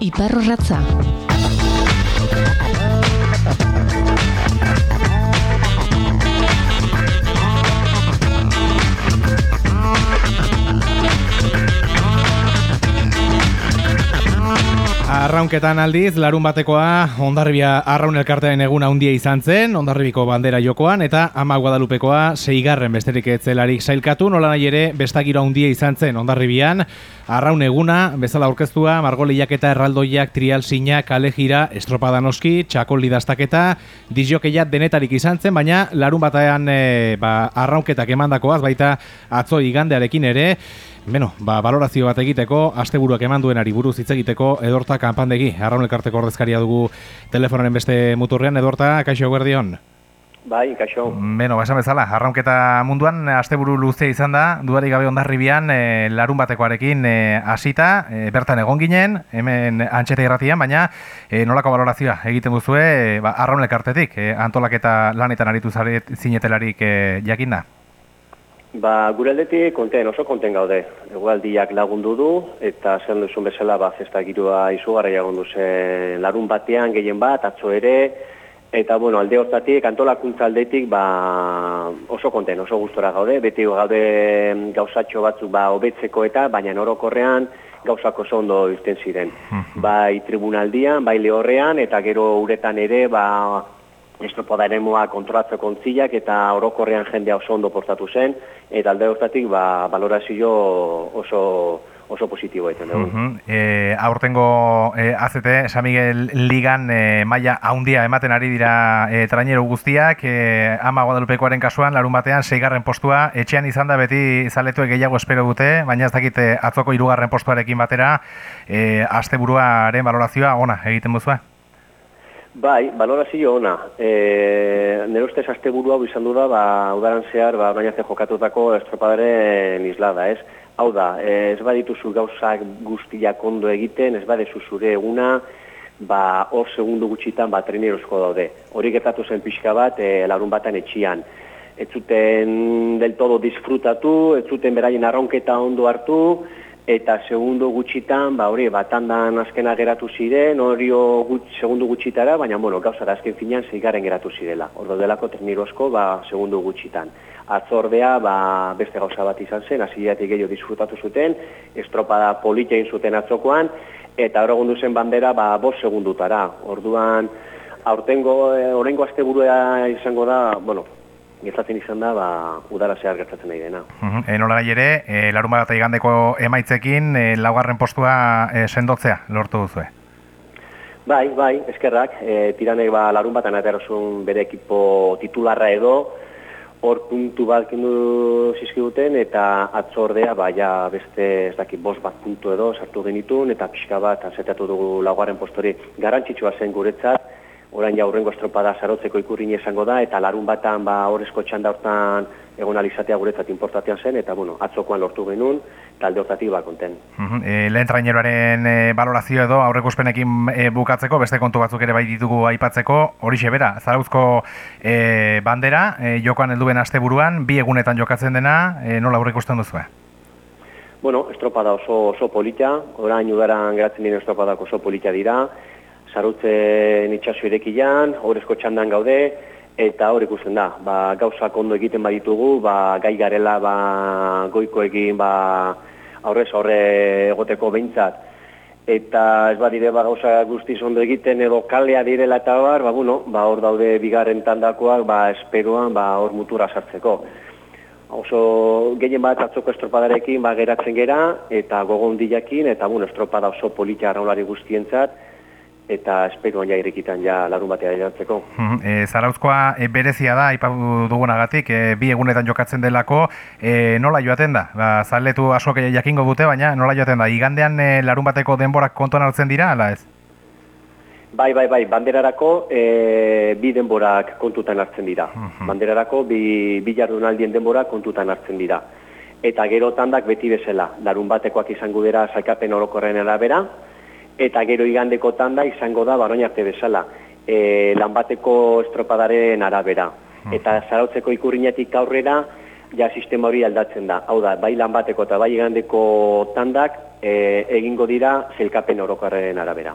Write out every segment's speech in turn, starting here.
Iparrorratza. Arraunketan aldiz, larun batekoa ondarribia arraun elkartearen egun handia izan zen, ondarribiko bandera jokoan, eta ama guadalupekoa seigarren besterik etzelarik sailkatu, nola nahi ere bestakiro handia izan zen ondarribian, arraun eguna, bezala aurkeztua, margoliak eta erraldoiak, trial sinak, alegira, estropadanoski, txakol lidastaketa, dizjokeiat denetarik izan zen, baina larun batean e, ba, arraunketak emandakoaz, baita atzo igandearekin ere, Beno, ba, valorazio bat egiteko, asteburuak eman duenari buruz hitz egiteko, edorta kanpandegi, arraun elkarteko ordezkaria dugu telefonaren beste muturrean, edorta, kaixo guerdion? Bai, kaixo. Beno, basan bezala, arraunketa munduan, asteburu luze izan da, dudarik gabe ondarribian, e, larun batekoarekin e, hasita, e, bertan egon ginen, hemen antxeta irratian, baina e, nolako valorazioa egiten duzue, e, ba, arraun elkartetik, e, antolaketa lanetan aritu zaret zinetelarik e, jakin da? Ba, gure aldetik konten, oso konten gaude. Egualdiak lagundu du, eta zen duzun bezala, ba, zesta girua izugarra jagundu zen larun batean, gehien bat, atzo ere, eta, bueno, alde hortatik, antolakuntza aldetik, ba, oso konten, oso gustora gaude, beti gaude gauzatxo batzu, ba, hobetzeko eta, baina orokorrean gauzako oso ondo izten ziren. bai tribunaldian, bai lehorrean, eta gero uretan ere, ba, estropada ere kontrolatzeko kontzilak eta orokorrean jendea oso ondo portatu zen, eta alde hortatik ba, valorazio oso oso positibo egiten dugu. Uh e, aurtengo e, AZT, San Miguel Ligan e, maila haundia ematen ari dira e, trainero guztiak, e, ama Guadalupekoaren kasuan, larun batean, seigarren postua, etxean izan da beti zaletuek gehiago espero dute, baina ez dakite atzoko irugarren postuarekin batera, e, asteburuaren valorazioa ona egiten buzua? Bai, balorazio ona. E, nire ustez asteburu hau izan du da, ba, udaran zehar, ba, baina ze jokatutako estropadaren islada, ez? Hau da, e, ez badituzu gauzak guztiak ondo egiten, ez badezu zure eguna, ba, hor segundu gutxitan, ba, trenerozko daude. Hori getatu zen pixka bat, e, larun batan etxian. Ez zuten del todo disfrutatu, ez zuten beraien arronketa ondo hartu, eta segundo gutxitan, ba hori, batandan azkena geratu ziren, hori gut, segundo gutxitara, baina bueno, gauzara azken finean zeigaren geratu zirela. Ordo delako tekniro asko, ba, segundo gutxitan. Atzordea, ba, beste gauza bat izan zen, hasiatik gehiago disfrutatu zuten, estropada politein zuten atzokoan, eta hori zen bandera, ba, bos segundutara. Orduan, aurtengo, e, orengo asteburua izango da, bueno, gertatzen izan da, ba, udara zehar gertatzen nahi dena. Uh -huh. e, nola ere, e, larun bat igandeko emaitzekin, e, laugarren postua e, sendotzea lortu duzue? Bai, bai, eskerrak, e, tiranek ba, larun bat anaterosun bere ekipo titularra edo, hor puntu bat kendu zizkiduten, eta atzordea, ba, ja, beste, ez dakit, bost bat puntu edo, sartu genitun, eta pixka bat, azetatu dugu laugarren postori, garantzitsua zen guretzat, orain ja aurrengo estropada sarotzeko ikurrin izango da eta larun batan ba horrezko txanda hortan egon alizatea guretzat importatean zen eta bueno, atzokoan lortu genuen talde hortatik ba konten. Uh -huh. e, lehen traineroaren e, valorazio edo aurrekuspenekin e, bukatzeko beste kontu batzuk ere bai ditugu aipatzeko hori bera, zarauzko e, bandera e, jokoan helduen asteburuan bi egunetan jokatzen dena e, nola aurrekusten duzu? Bueno, estropada oso, oso polita, orain udaran geratzen dira estropadak oso polita dira, zarutzen itxasu irekian, horrezko txandan gaude, eta hor ikusten da, ba, gauzak ondo egiten baditugu, ba, gai garela ba, goiko egin ba, aurrez horre egoteko behintzat, eta ez badire ba, gauza guztiz ondo egiten edo kalea direla eta bar, ba, bueno, ba, hor daude bigarren tandakoak, ba, esperoan, ba, hor mutura sartzeko. Oso gehien bat atzoko estropadarekin ba, geratzen gera, eta dilakin, eta bueno, estropada oso politia arraulari guztientzat, eta esperoan ja irekitan ja larun batea jantzeko. E, Zarauzkoa e, berezia da, ipatu dugunagatik, e, bi egunetan jokatzen delako, e, nola joaten da? Ba, zaletu asko jakingo dute, baina nola joaten da? Igandean e, larun bateko denborak kontuan hartzen dira, ala ez? Bai, bai, bai, banderarako e, bi denborak kontutan hartzen dira. Banderarako bi, bi jardunaldien denborak kontutan hartzen dira. Eta gero tandak beti bezala, larun batekoak izango dira zaikapen orokorren arabera, eta gero igandeko tanda izango da baroin arte bezala, e, lanbateko estropadaren arabera. Hmm. Eta zarautzeko ikurriñetik aurrera, ja sistema hori aldatzen da. Hau da, bai lan bateko eta bai igandeko tandak e, egingo dira zelkapen orokarren arabera.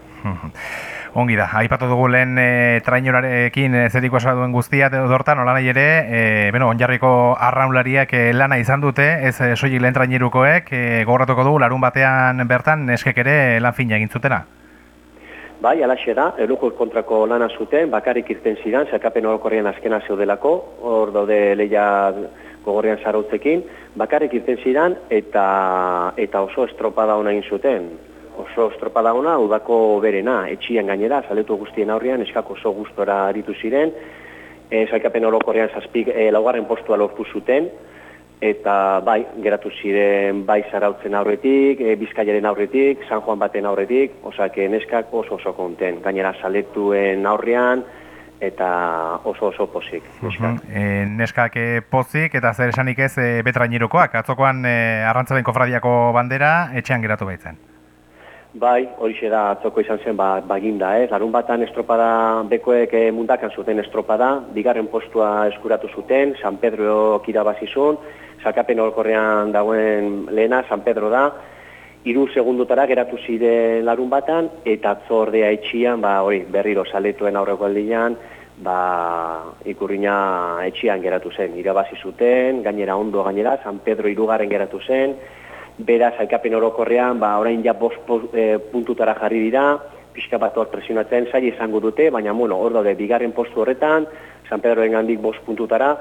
Ongi da, aipatu dugu lehen e, trainorarekin e, zeriko duen guztia dortan, nola nahi ere, e, bueno, onjarriko arraunlariak e, lana izan dute, ez e, soilik lehen trainerukoek, e, gogoratuko dugu larun batean bertan neskek ere lan fina egin zutena. Bai, alaxe da, elujo kontrako lana zuten, bakarrik irten zidan, zerkapen orokorrian azkena zeudelako, hor daude leia gogorrian zarautzekin, bakarrik irten zidan eta, eta oso estropada hona egin zuten. Oso estropada udako berena, etxian gainera, zaletu guztien aurrian, eskako oso gustora aritu ziren, e, zerkapen orokorrian zazpik e, laugarren postua lortu zuten, eta bai, geratu ziren bai zarautzen aurretik, e, bizkaiaren aurretik, San Juan baten aurretik, osake neskak oso oso konten, gainera saletuen aurrean, eta oso oso pozik. Neskak, uh e, neskak e, pozik eta zer esanik ez e, betrainirukoak, atzokoan e, arrantzaren kofradiako bandera etxean geratu baitzen. Bai, hori da atzoko izan zen ba, baginda, eh? larun batan estropada bekoek e, mundakan zuten estropada, bigarren postua eskuratu zuten, San Pedro kirabazizun, salkapen horkorrean dagoen lehena, San Pedro da, iru segundutara geratu ziren larun batan, eta atzordea etxian, ba, hori, berriro saletuen aurreko aldian, ba, ikurriña etxian geratu zen, irabazi zuten, gainera ondo gainera, San Pedro irugarren geratu zen, beraz, salkapen orokorrean, ba, orain ja bost e, puntutara jarri dira, pixka bat hor presionatzen zai izango dute, baina, bueno, hor daude, bigarren postu horretan, San Pedroen handik bost puntutara,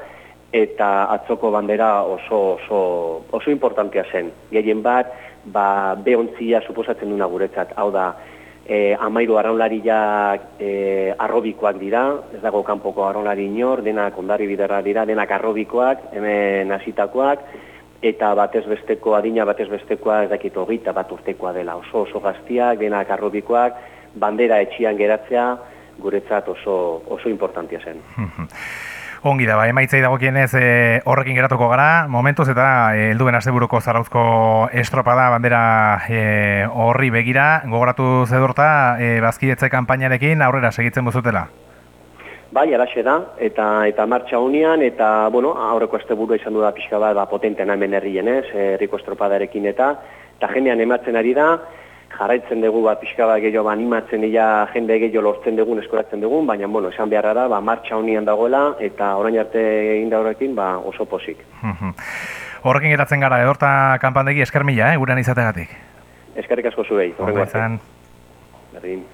eta atzoko bandera oso, oso, oso importantea zen. Gehien bat, ba, behontzia suposatzen duna guretzat. Hau da, e, amairu arraunlariak e, arrobikoak dira, ez dago kanpoko arraunlari inor, denak ondari biderra dira, denak arrobikoak, hemen hasitakoak, eta batez besteko adina batez bestekoa ez dakit hogeita bat urtekoa dela. Oso oso gaztiak, denak arrobikoak, bandera etxian geratzea, guretzat oso, oso importantia zen. Ongi da, ba, emaitzei dagokienez e, horrekin geratuko gara, momentuz eta e, helduen asteburuko zarauzko estropada bandera e, horri begira, gogoratu zedorta e, bazkidetze kanpainarekin aurrera segitzen buzutela. Bai, alaxe da, eta eta martxa unian, eta, bueno, aurreko asteburu izan du da pixka bat, ba, potenten hemen herrien ez, herriko estropadarekin eta, eta jendean ematzen ari da, jarraitzen dugu ba pixka bat gehiago ba, animatzen ia jende gehiago lortzen dugun eskoratzen dugun, baina bueno, esan beharra da, ba, martxa honian dagoela eta orain arte egin da horrekin ba, oso posik. Horrekin geratzen gara, edorta kanpandegi eskermila, eh, gurean izategatik. Eskerrik asko zuei. Horrekin. Berdin.